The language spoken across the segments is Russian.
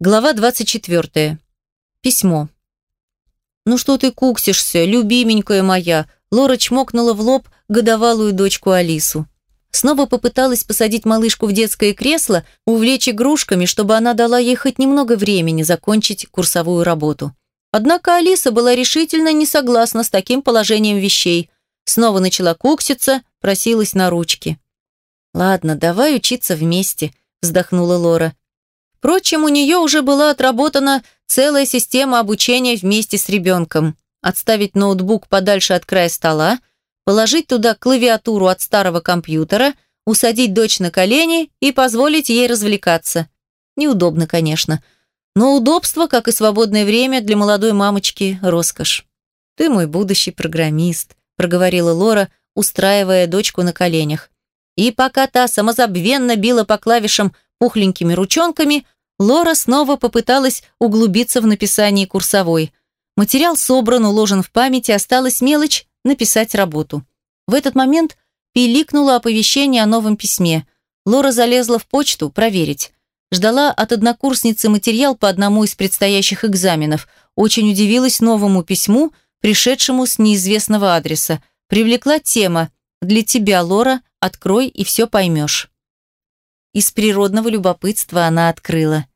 Глава 24. Письмо. «Ну что ты куксишься, любименькая моя?» Лора чмокнула в лоб годовалую дочку Алису. Снова попыталась посадить малышку в детское кресло, увлечь игрушками, чтобы она дала ей хоть немного времени закончить курсовую работу. Однако Алиса была решительно не согласна с таким положением вещей. Снова начала кукситься, просилась на ручки. «Ладно, давай учиться вместе», – вздохнула Лора. Впрочем, у нее уже была отработана целая система обучения вместе с ребенком. Отставить ноутбук подальше от края стола, положить туда клавиатуру от старого компьютера, усадить дочь на колени и позволить ей развлекаться. Неудобно, конечно. Но удобство, как и свободное время для молодой мамочки – роскошь. «Ты мой будущий программист», – проговорила Лора, устраивая дочку на коленях. И пока та самозабвенно била по клавишам пухленькими ручонками, Лора снова попыталась углубиться в написание курсовой. Материал собран, уложен в памяти, осталась мелочь – написать работу. В этот момент пиликнуло оповещение о новом письме. Лора залезла в почту проверить. Ждала от однокурсницы материал по одному из предстоящих экзаменов. Очень удивилась новому письму, пришедшему с неизвестного адреса. Привлекла тема «Для тебя, Лора, открой и все поймешь». Из природного любопытства она открыла.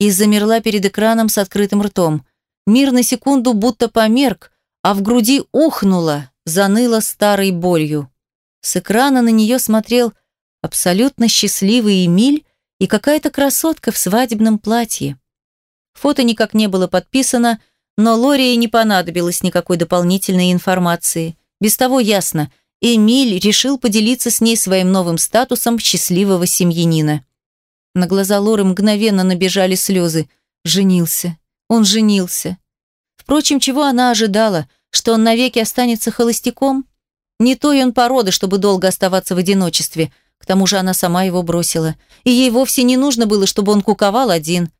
И замерла перед экраном с открытым ртом. Мир на секунду будто померк, а в груди ухнуло, заныло старой болью. С экрана на нее смотрел абсолютно счастливый Эмиль, и какая-то красотка в свадебном платье. Фото никак не было подписано, но Лории не понадобилось никакой дополнительной информации. Без того ясно, Эмиль решил поделиться с ней своим новым статусом счастливого семьянина. На глаза Лоры мгновенно набежали слезы. Женился. Он женился. Впрочем, чего она ожидала? Что он навеки останется холостяком? Не той он породы, чтобы долго оставаться в одиночестве – к тому же она сама его бросила. И ей вовсе не нужно было, чтобы он куковал один.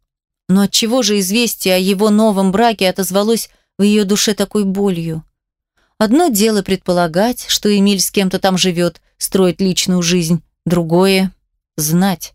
Но отчего же известие о его новом браке отозвалось в ее душе такой болью? Одно дело предполагать, что Эмиль с кем-то там живет, строит личную жизнь. Другое – знать.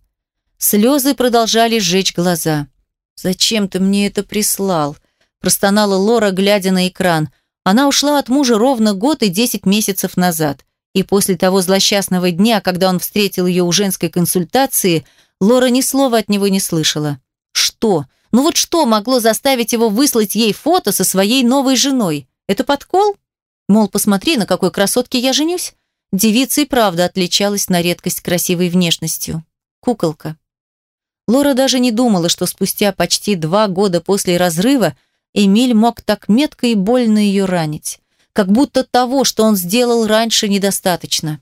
Слезы продолжали сжечь глаза. «Зачем ты мне это прислал?» – простонала Лора, глядя на экран. Она ушла от мужа ровно год и десять месяцев назад. И после того злосчастного дня, когда он встретил ее у женской консультации, Лора ни слова от него не слышала. Что? Ну вот что могло заставить его выслать ей фото со своей новой женой? Это подкол? Мол, посмотри, на какой красотке я женюсь. Девица и правда отличалась на редкость красивой внешностью. Куколка. Лора даже не думала, что спустя почти два года после разрыва Эмиль мог так метко и больно ее ранить как будто того, что он сделал раньше, недостаточно.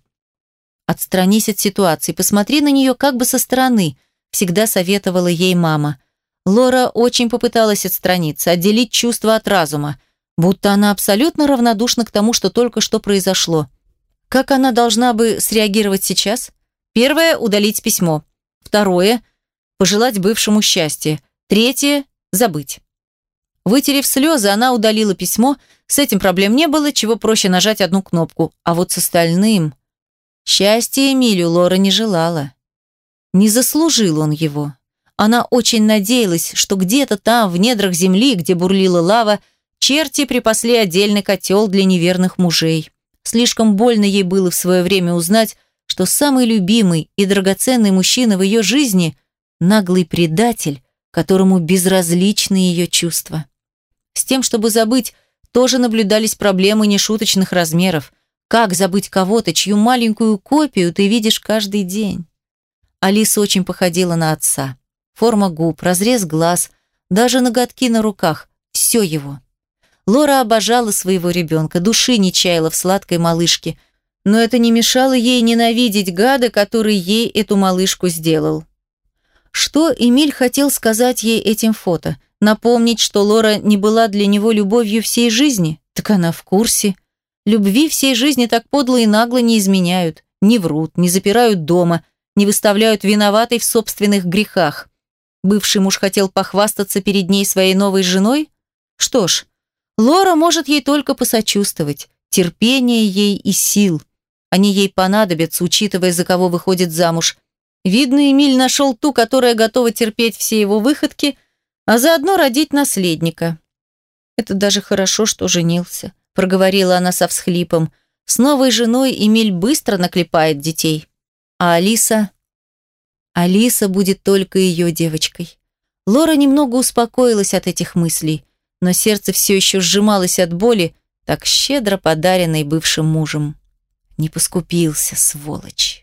«Отстранись от ситуации, посмотри на нее как бы со стороны», всегда советовала ей мама. Лора очень попыталась отстраниться, отделить чувства от разума, будто она абсолютно равнодушна к тому, что только что произошло. Как она должна бы среагировать сейчас? Первое – удалить письмо. Второе – пожелать бывшему счастья. Третье – забыть. Вытерев слезы, она удалила письмо. С этим проблем не было, чего проще нажать одну кнопку. А вот с остальным... Счастья Эмилию Лора не желала. Не заслужил он его. Она очень надеялась, что где-то там, в недрах земли, где бурлила лава, черти припасли отдельный котел для неверных мужей. Слишком больно ей было в свое время узнать, что самый любимый и драгоценный мужчина в ее жизни – наглый предатель, которому безразличны ее чувства. С тем, чтобы забыть, тоже наблюдались проблемы нешуточных размеров. Как забыть кого-то, чью маленькую копию ты видишь каждый день? Алиса очень походила на отца. Форма губ, разрез глаз, даже ноготки на руках – все его. Лора обожала своего ребенка, души не чаяла в сладкой малышке, но это не мешало ей ненавидеть гада, который ей эту малышку сделал. Что Эмиль хотел сказать ей этим фото? Напомнить, что Лора не была для него любовью всей жизни? Так она в курсе. Любви всей жизни так подло и нагло не изменяют, не врут, не запирают дома, не выставляют виноватой в собственных грехах. Бывший муж хотел похвастаться перед ней своей новой женой? Что ж, Лора может ей только посочувствовать. Терпение ей и сил. Они ей понадобятся, учитывая, за кого выходит замуж. Видно, Эмиль нашел ту, которая готова терпеть все его выходки – а заодно родить наследника. Это даже хорошо, что женился, проговорила она со всхлипом. С новой женой Эмиль быстро наклепает детей. А Алиса... Алиса будет только ее девочкой. Лора немного успокоилась от этих мыслей, но сердце все еще сжималось от боли, так щедро подаренной бывшим мужем. Не поскупился, сволочь.